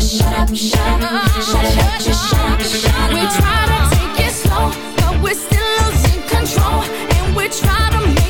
shut up, shut up, shut up, just shut up, shut up. We try to take it slow, but we're still losing control. And we try to make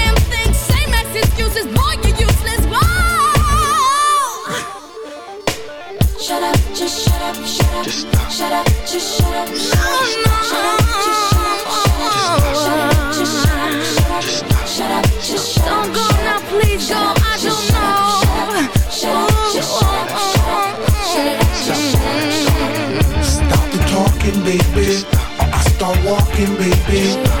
excuses, boy, you're useless. Whoa! Shut up, just shut up, shut up. Just stop. Shut up, just shut up, shut up. No, Shut up, just shut up, shut up. Shut up, just shut up, shut up. Shut up, just shut up. Don't go now, please go. I don't know. Shut up, just shut up, shut up. Shut it up, just shut up, shut up. Stop the talking, baby. I start walking, baby.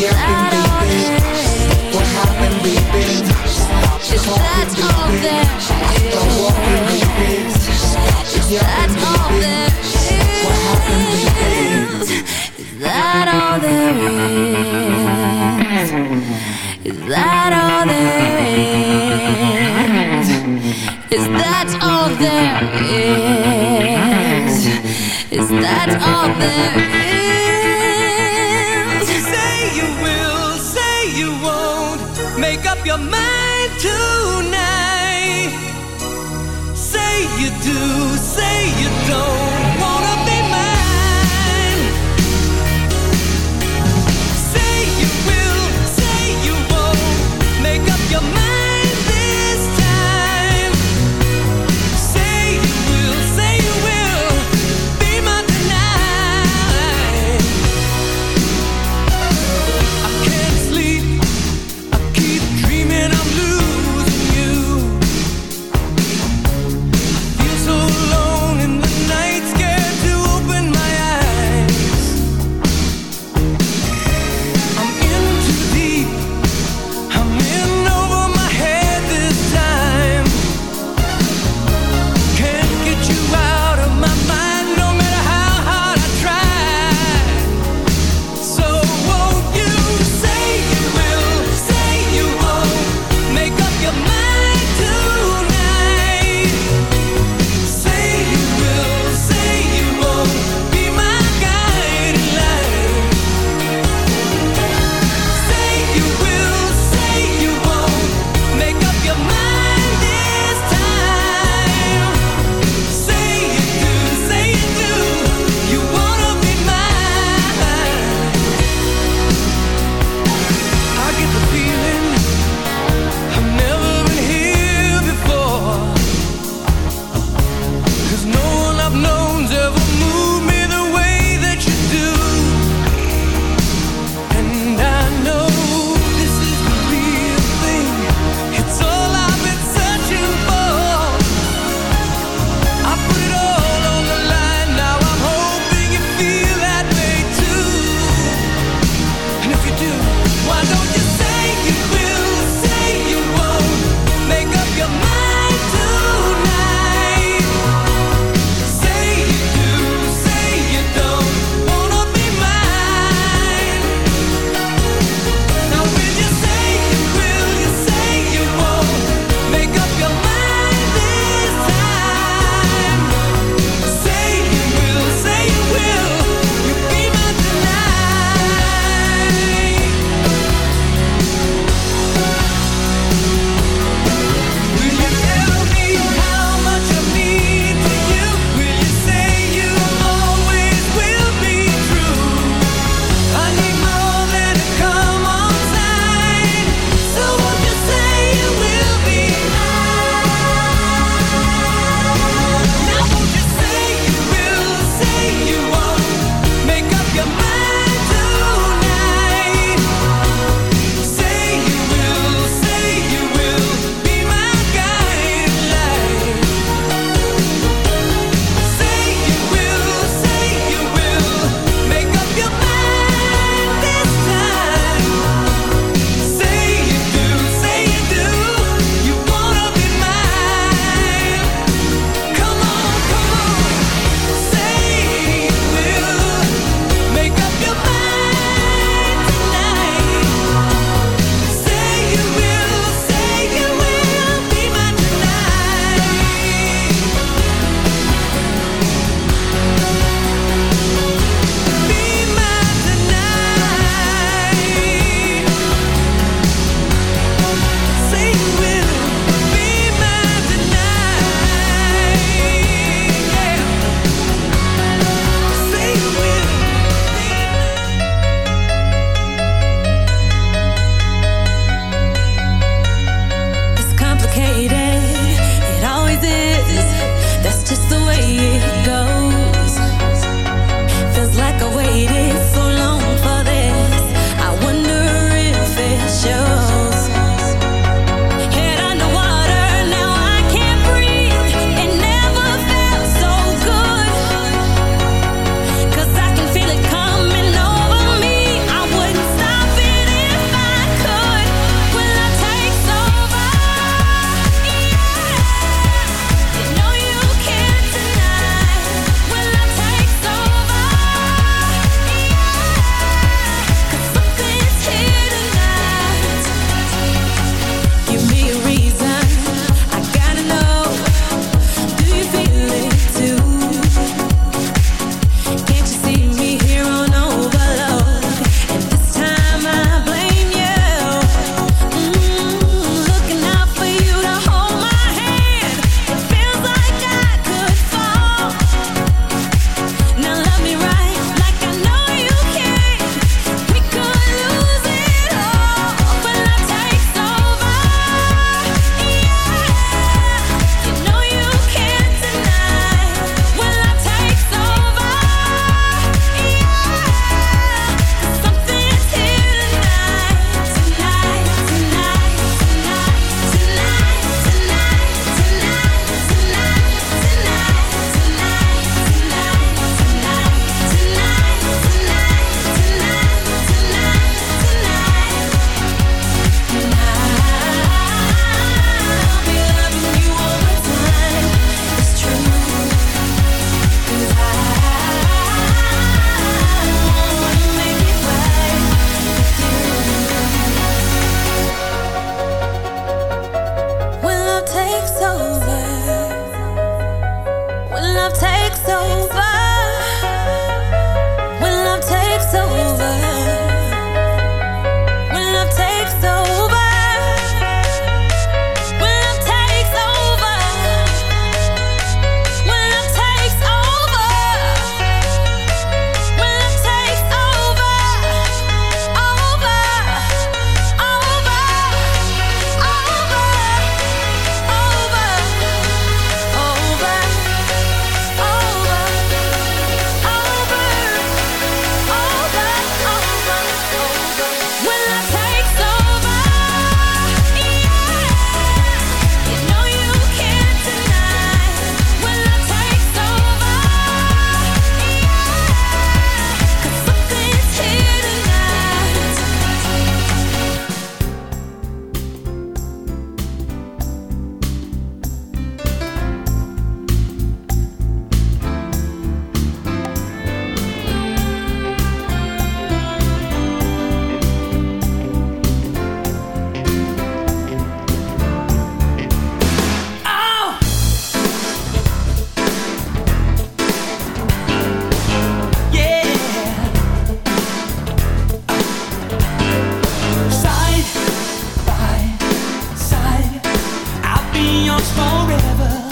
Yapping, baby. What happened, baby? Stop Is that talking, all baby. there Start walking, baby. Stop the yapping, all baby. What happened, baby? is. Is that all there is? Is that all there is? Is that all there is? Is that all there is? Your mind forever.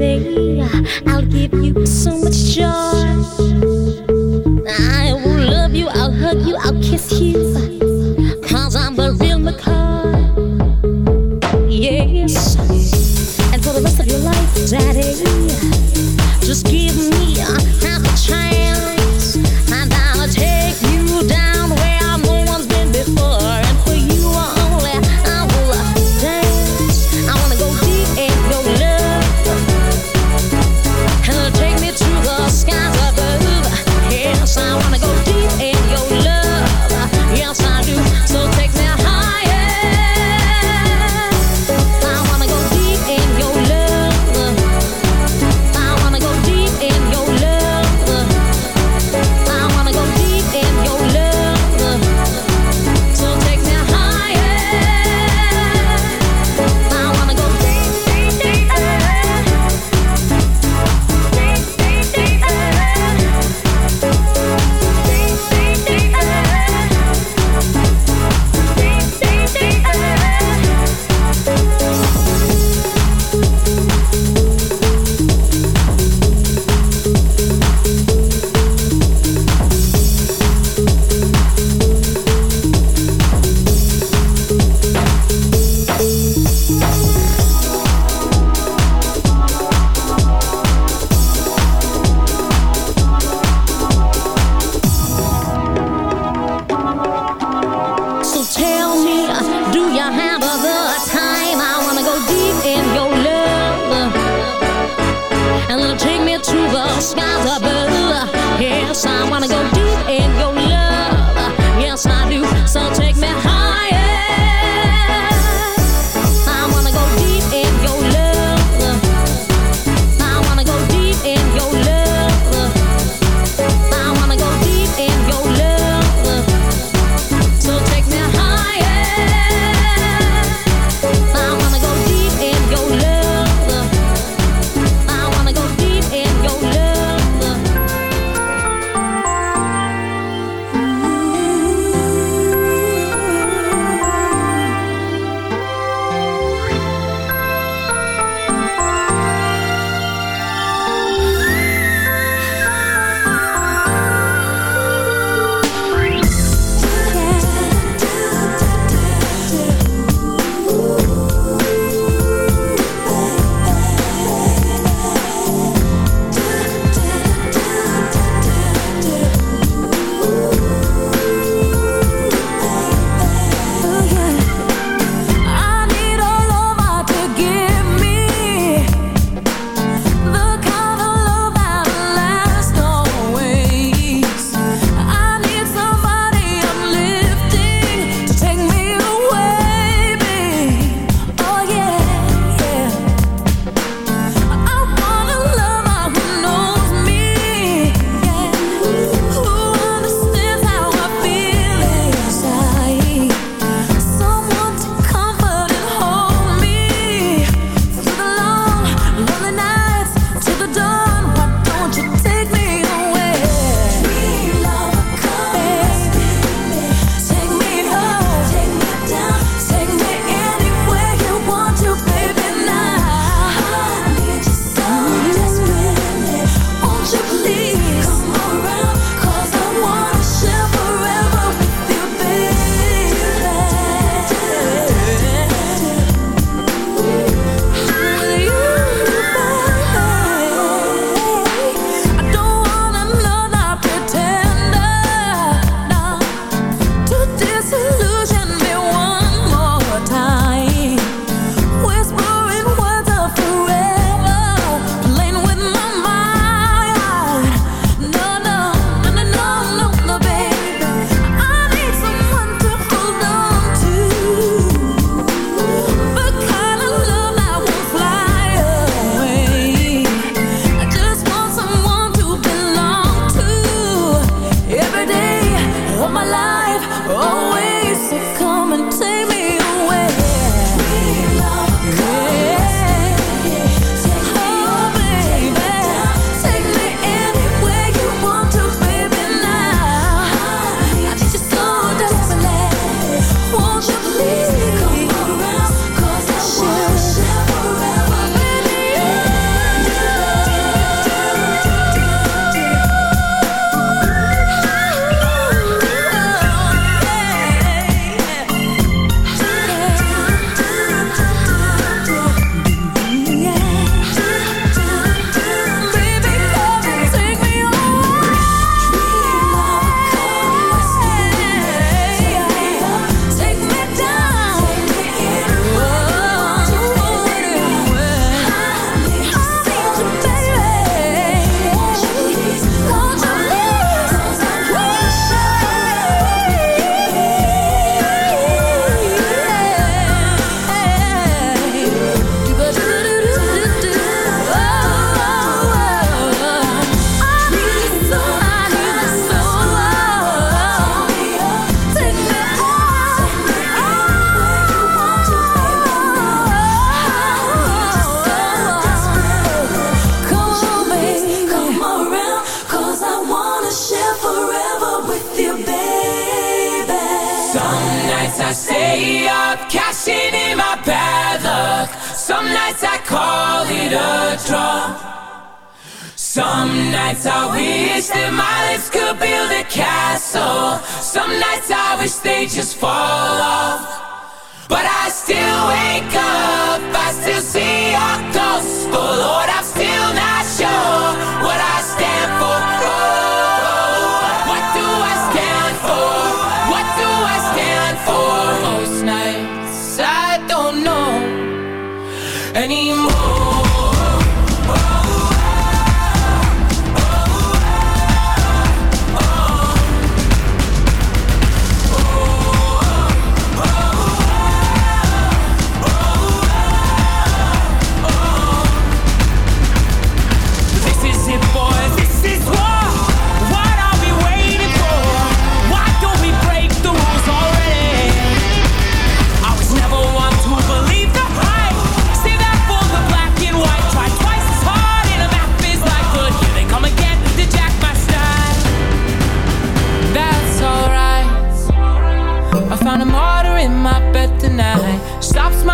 I'll give you so much joy. I will love you, I'll hug you, I'll kiss you.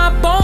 Stops my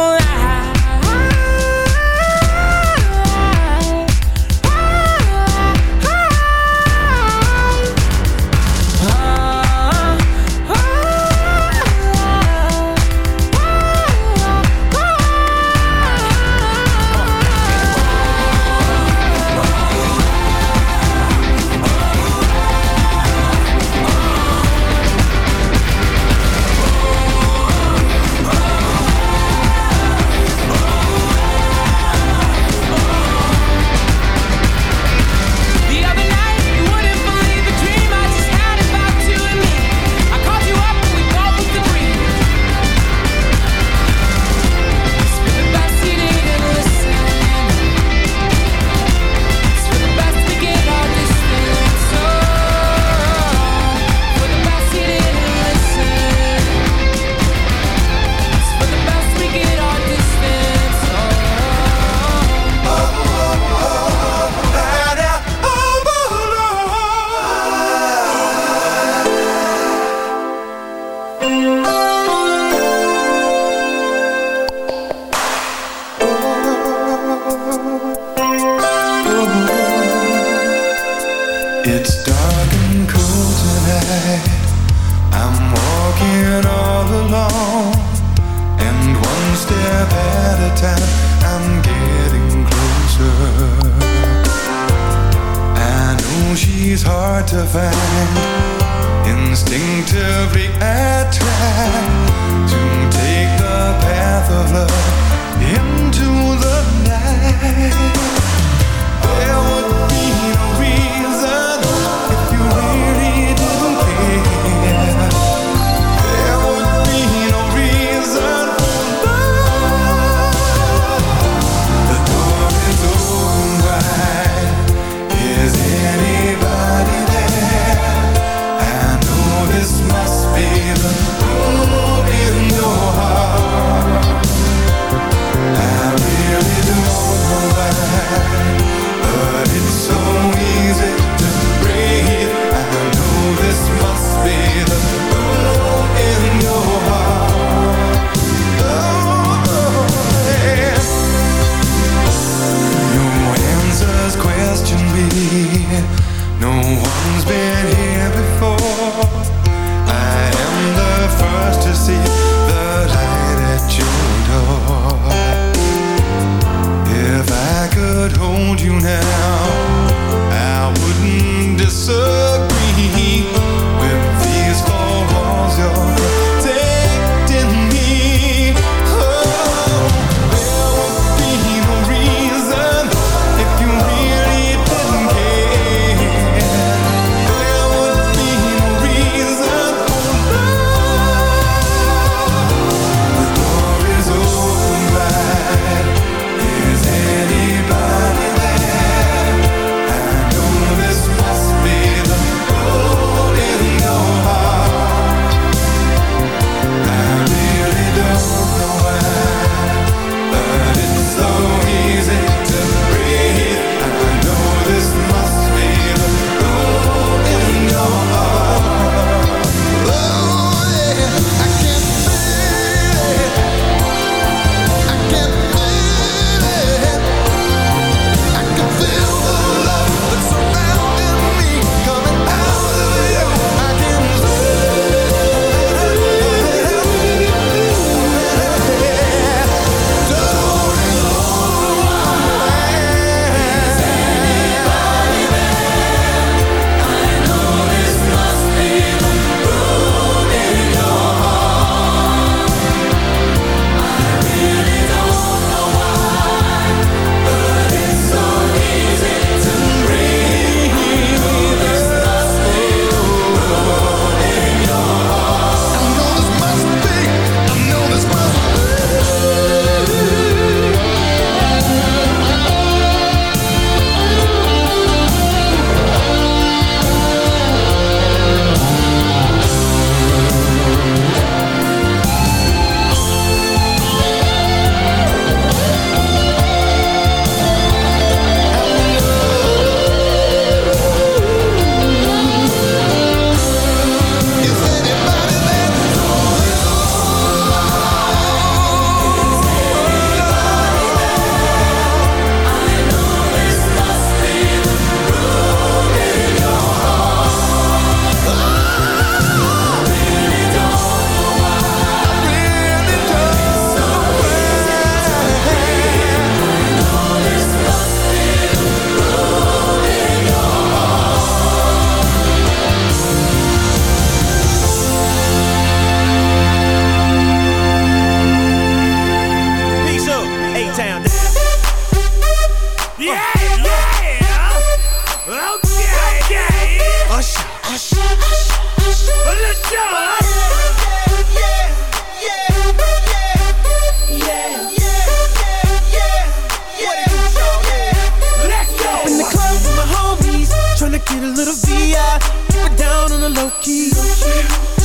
Okay. okay. Let's. Yeah, yeah, yeah, yeah, yeah, yeah, yeah, yeah, In the club with my homies, get a little VI, but down on the low key.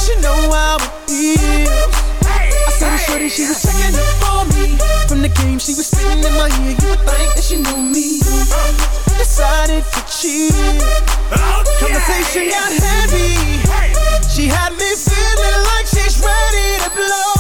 You know how it feels. Little shorty, she was checking up for me. From the game, she was spitting in my ear. You would think that she knew me. Uh, decided to cheat. Oh, Conversation got heavy. She had me feeling like she's ready to blow.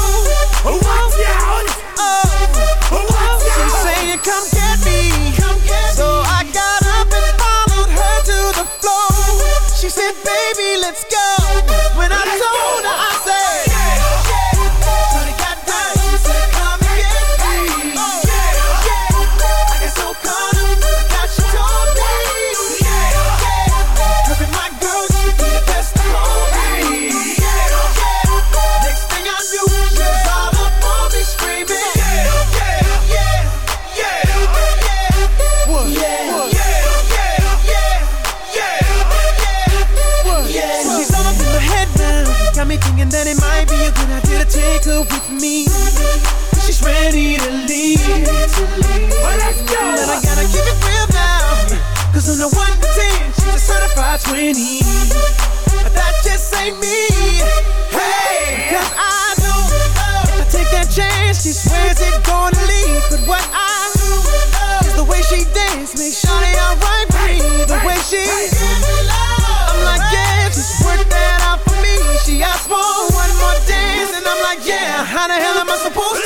She dance makes Shawty alright with me. The way she I'm like, yeah, just work that out for me. She asked for one more dance, and I'm like, yeah, how the hell am I supposed to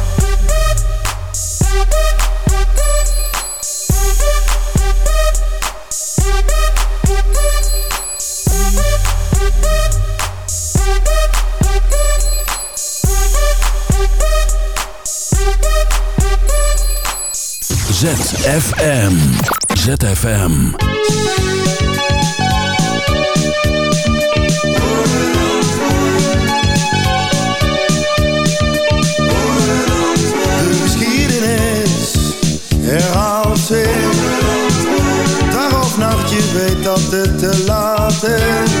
ZFM. ZFM. De geschiedenis herhaalt zich. Dag of nacht, je weet dat het te laat is.